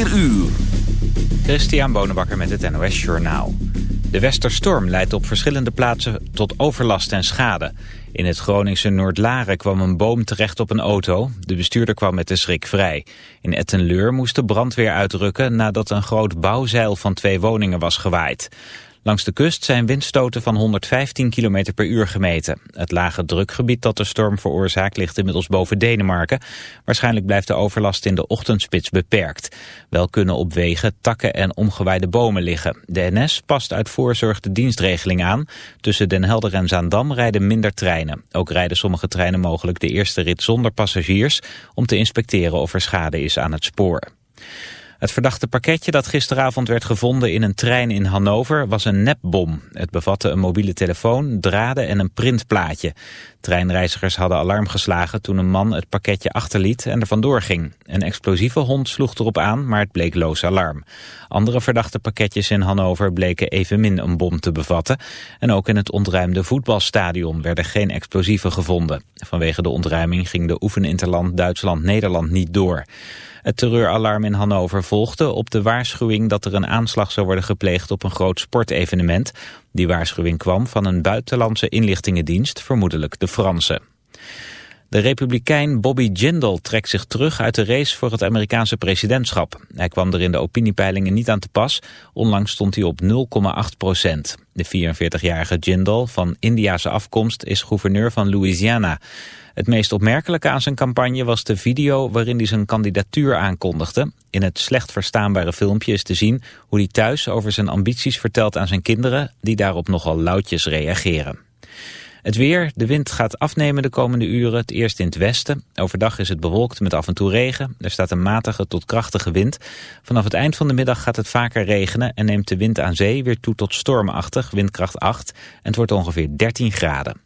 4 uur. Christian Bonenbakker met het NOS Journaal. De Westerstorm leidt op verschillende plaatsen tot overlast en schade. In het Groningse Noordlaren kwam een boom terecht op een auto. De bestuurder kwam met de schrik vrij. In Ettenleur moest de brandweer uitrukken nadat een groot bouwzeil van twee woningen was gewaaid. Langs de kust zijn windstoten van 115 km per uur gemeten. Het lage drukgebied dat de storm veroorzaakt ligt inmiddels boven Denemarken. Waarschijnlijk blijft de overlast in de ochtendspits beperkt. Wel kunnen op wegen takken en omgewaaide bomen liggen. De NS past uit voorzorg de dienstregeling aan. Tussen Den Helder en Zaandam rijden minder treinen. Ook rijden sommige treinen mogelijk de eerste rit zonder passagiers... om te inspecteren of er schade is aan het spoor. Het verdachte pakketje dat gisteravond werd gevonden in een trein in Hannover was een nepbom. Het bevatte een mobiele telefoon, draden en een printplaatje. Treinreizigers hadden alarm geslagen toen een man het pakketje achterliet en er vandoor ging. Een explosieve hond sloeg erop aan, maar het bleek loos alarm. Andere verdachte pakketjes in Hannover bleken evenmin een bom te bevatten. En ook in het ontruimde voetbalstadion werden geen explosieven gevonden. Vanwege de ontruiming ging de oefeninterland Duitsland-Nederland niet door. Het terreuralarm in Hannover volgde op de waarschuwing dat er een aanslag zou worden gepleegd op een groot sportevenement. Die waarschuwing kwam van een buitenlandse inlichtingendienst, vermoedelijk de Franse. De republikein Bobby Jindal trekt zich terug uit de race voor het Amerikaanse presidentschap. Hij kwam er in de opiniepeilingen niet aan te pas. Onlangs stond hij op 0,8 procent. De 44-jarige Jindal van Indiase afkomst is gouverneur van Louisiana. Het meest opmerkelijke aan zijn campagne was de video waarin hij zijn kandidatuur aankondigde. In het slecht verstaanbare filmpje is te zien hoe hij thuis over zijn ambities vertelt aan zijn kinderen, die daarop nogal luidjes reageren. Het weer, de wind gaat afnemen de komende uren, het eerst in het westen. Overdag is het bewolkt met af en toe regen. Er staat een matige tot krachtige wind. Vanaf het eind van de middag gaat het vaker regenen en neemt de wind aan zee weer toe tot stormachtig, windkracht 8. En het wordt ongeveer 13 graden.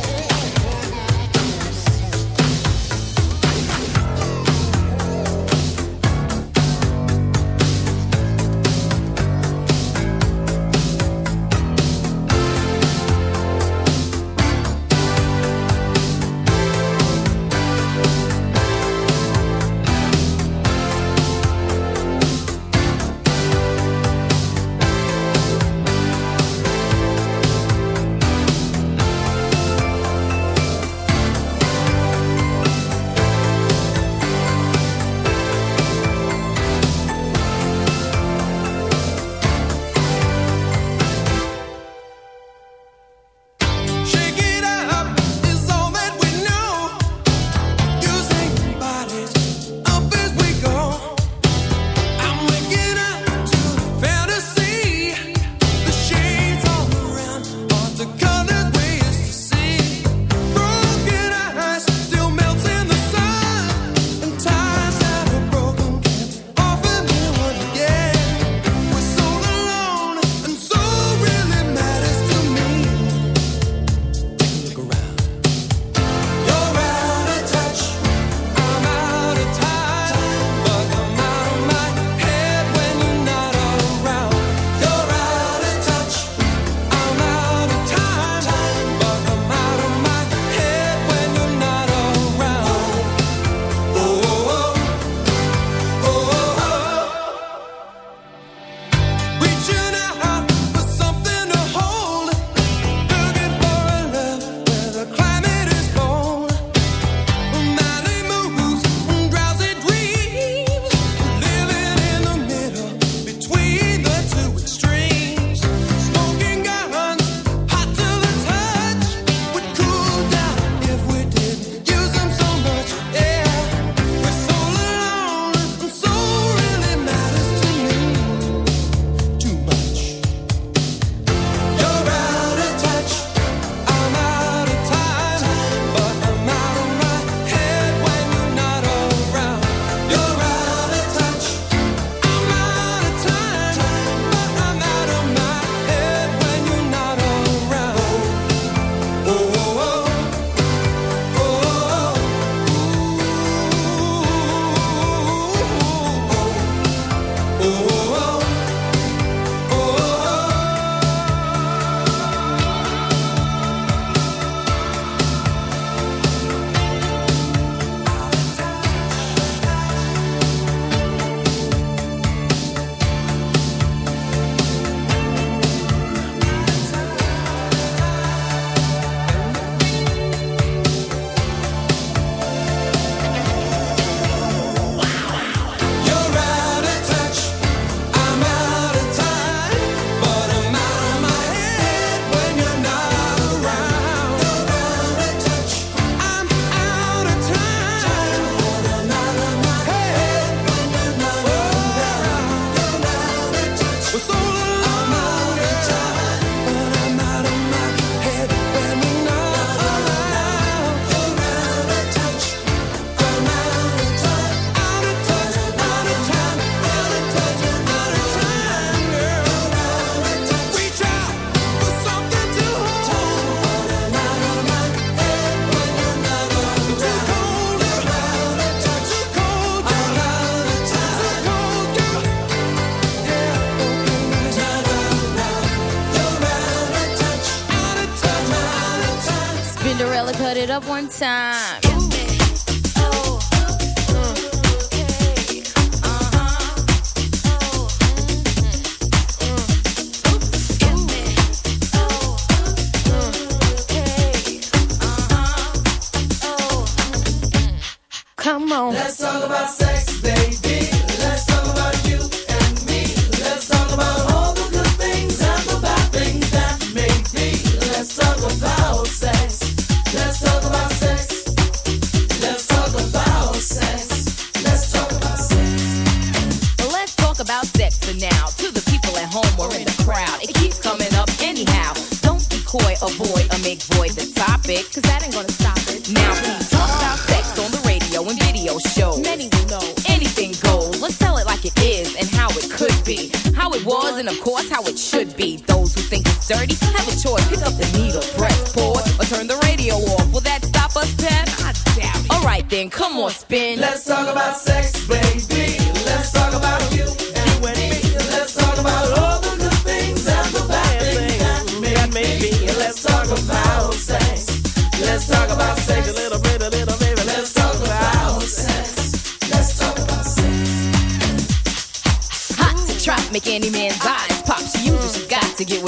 It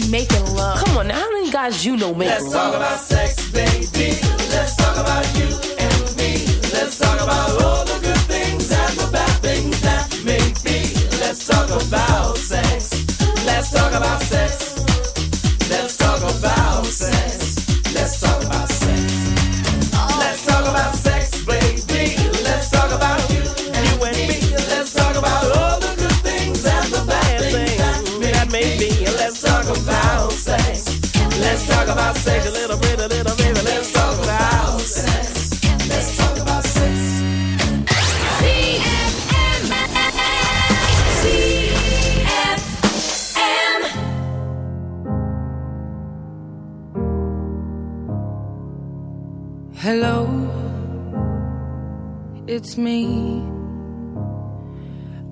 be making love. Come on, now, how many guys you know make Let's love? talk about sex, baby. Let's talk about you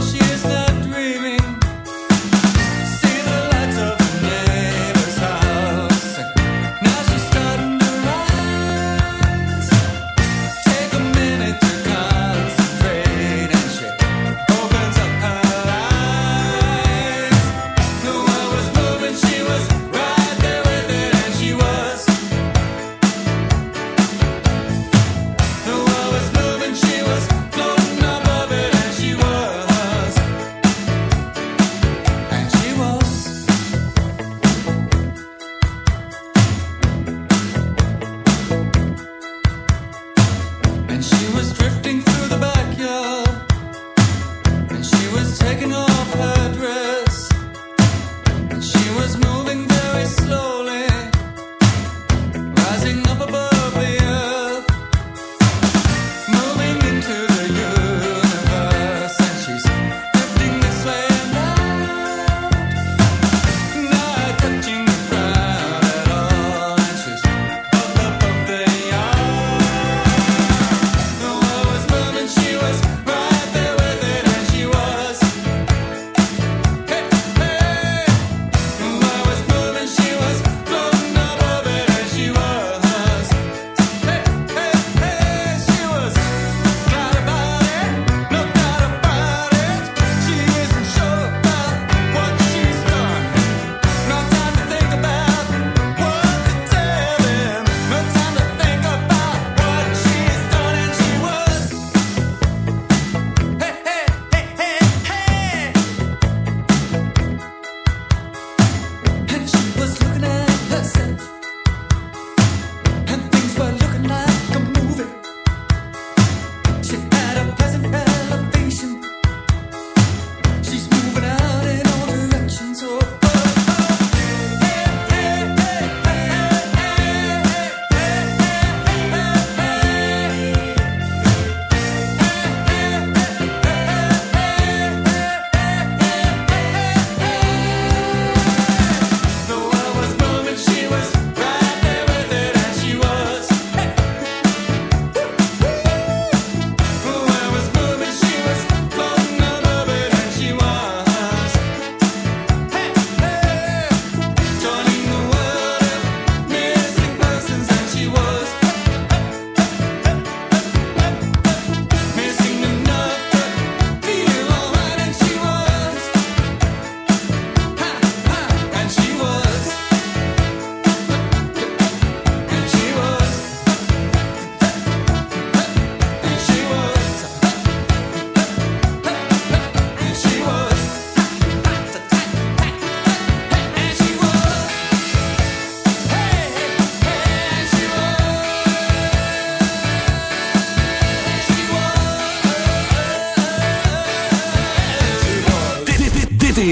she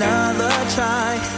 another try.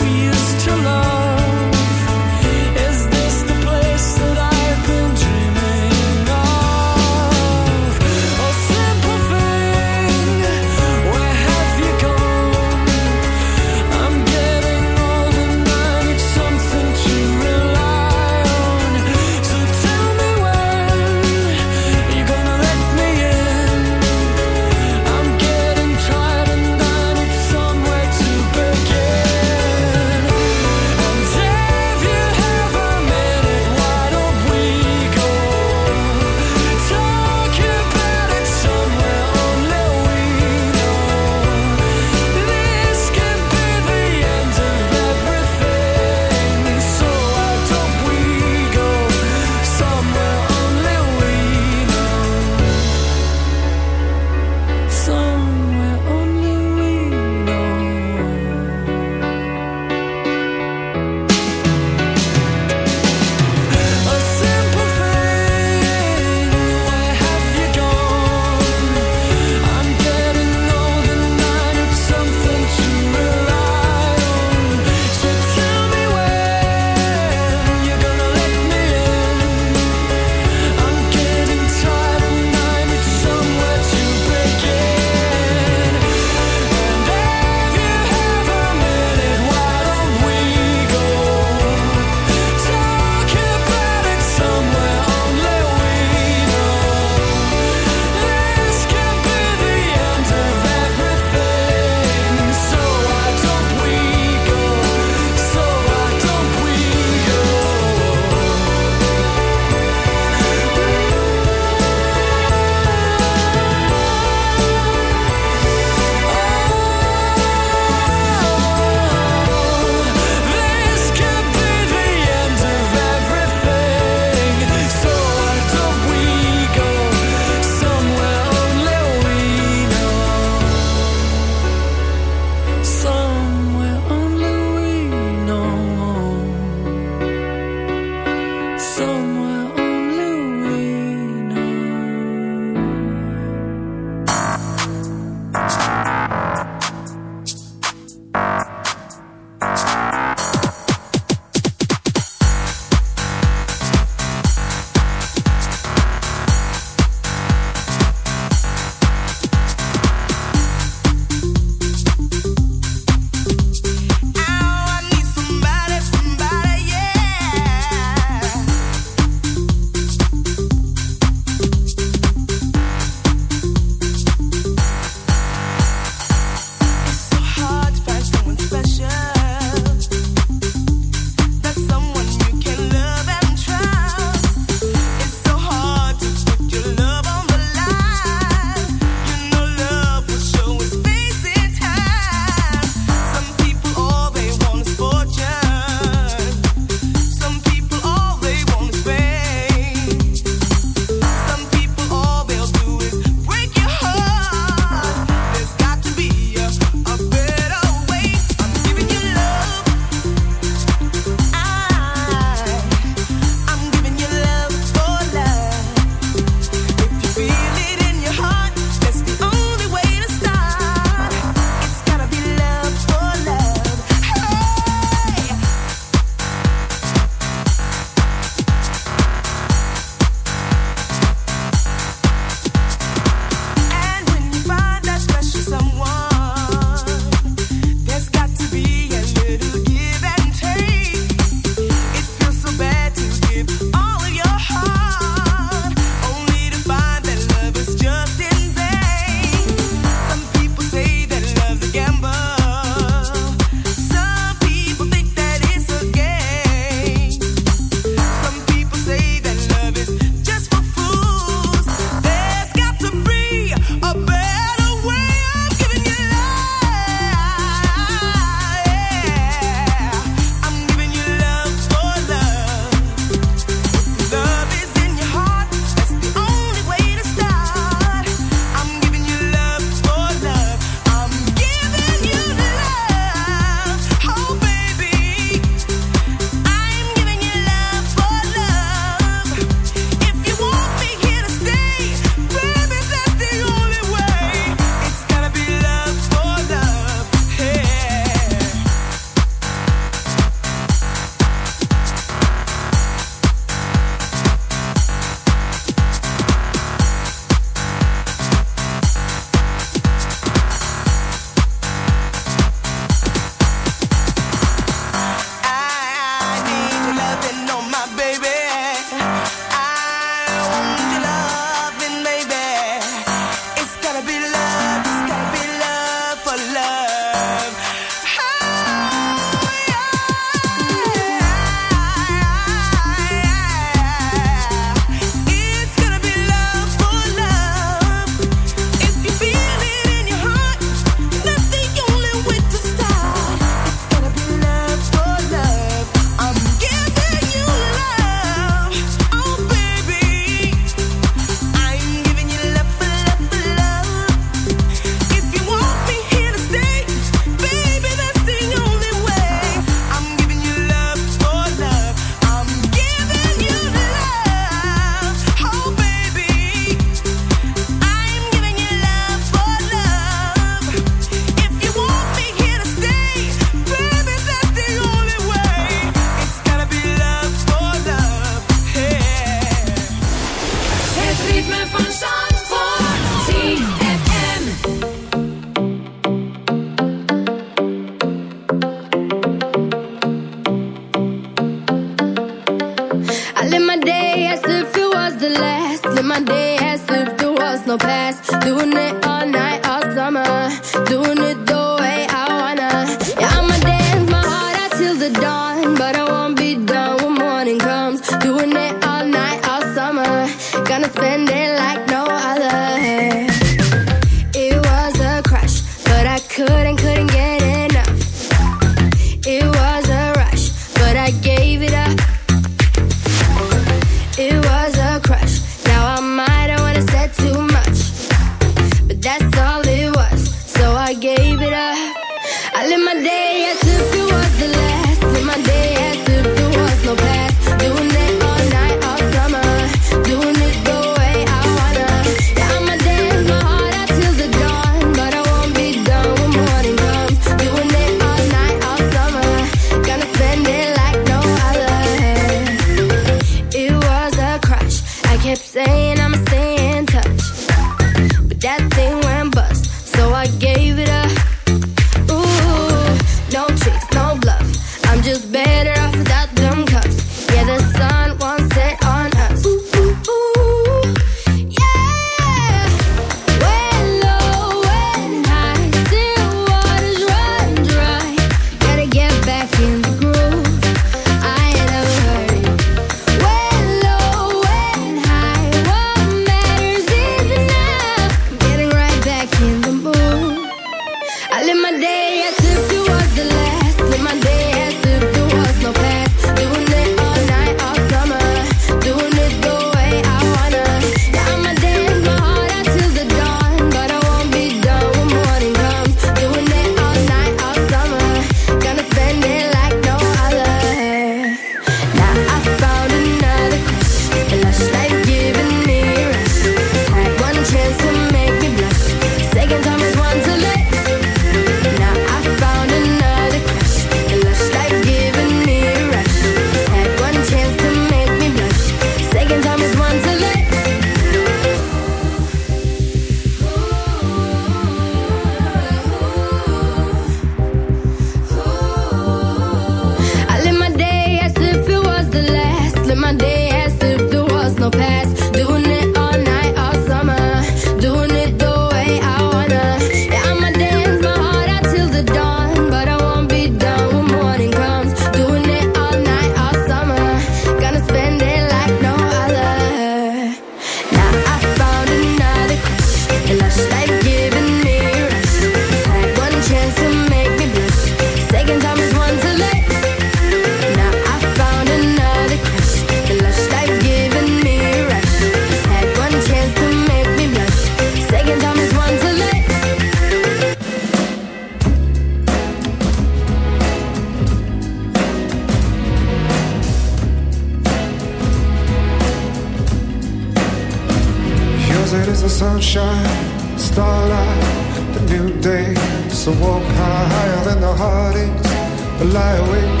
sunshine, starlight, the new day. So walk high, higher than the heartaches, the lie awake.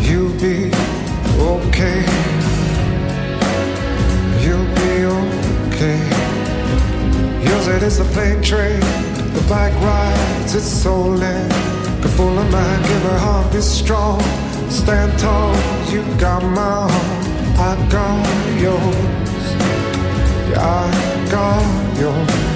You'll be okay. You'll be okay. Yours it is the plane train, the bike rides, it's so in. The full of mind, give her heart, be strong. Stand tall, you got my heart, I got yours. Yeah, I all your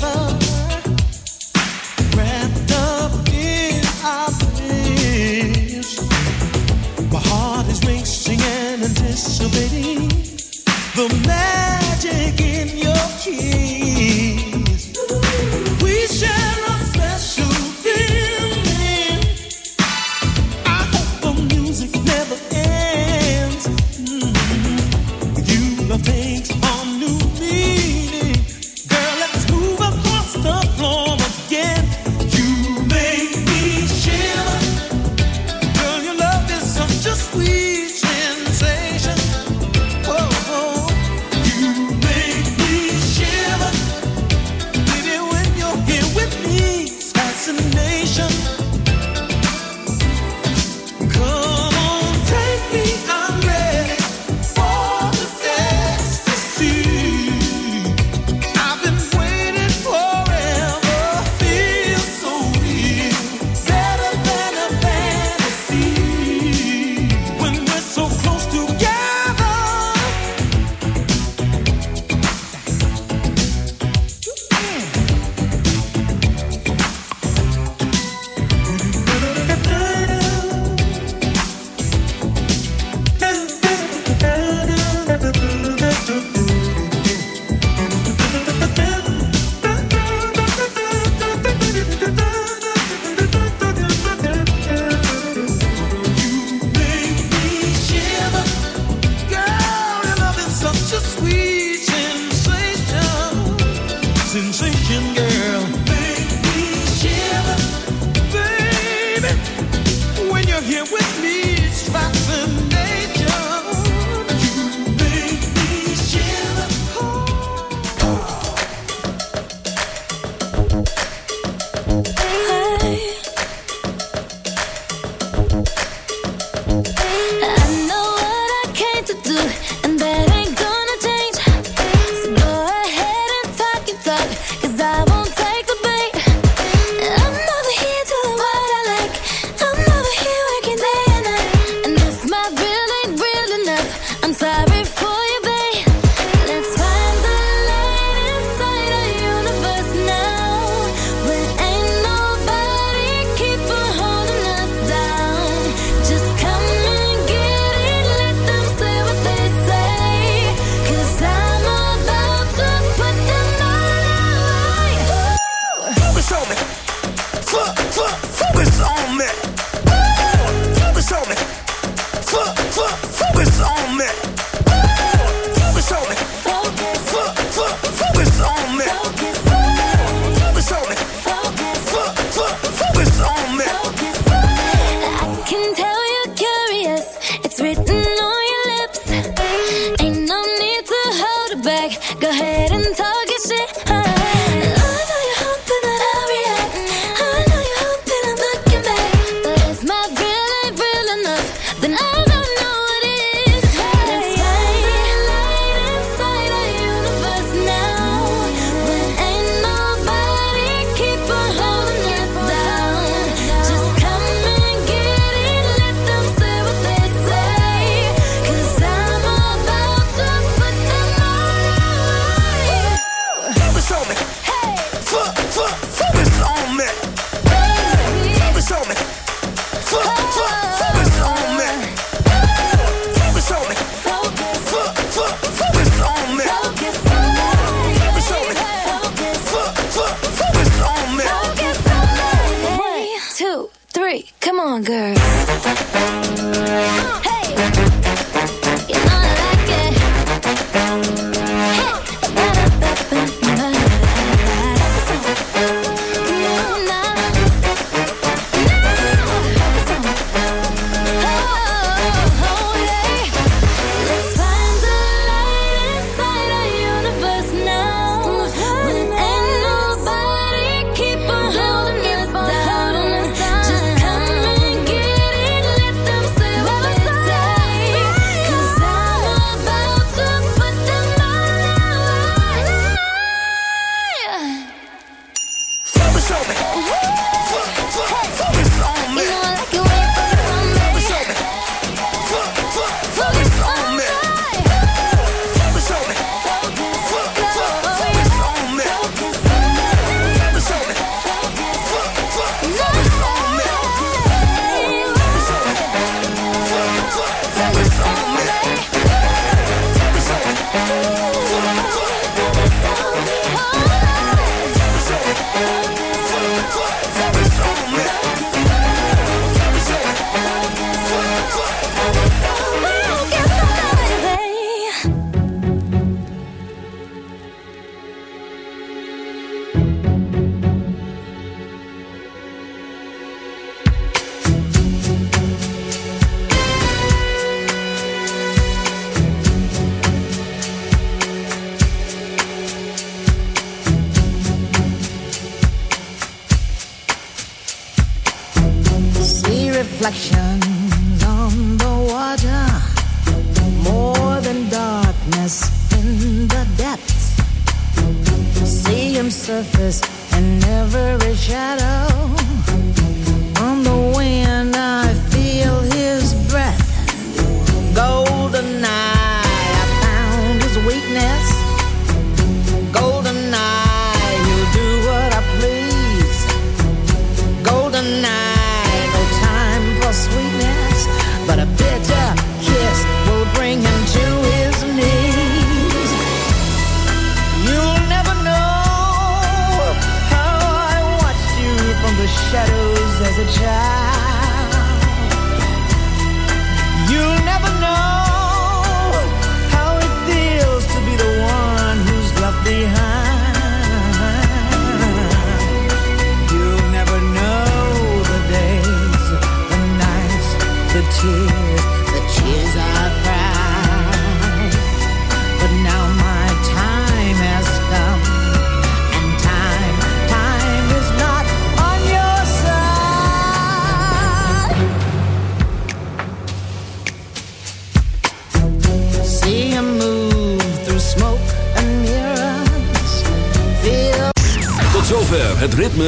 close here with me, it's come on, girl.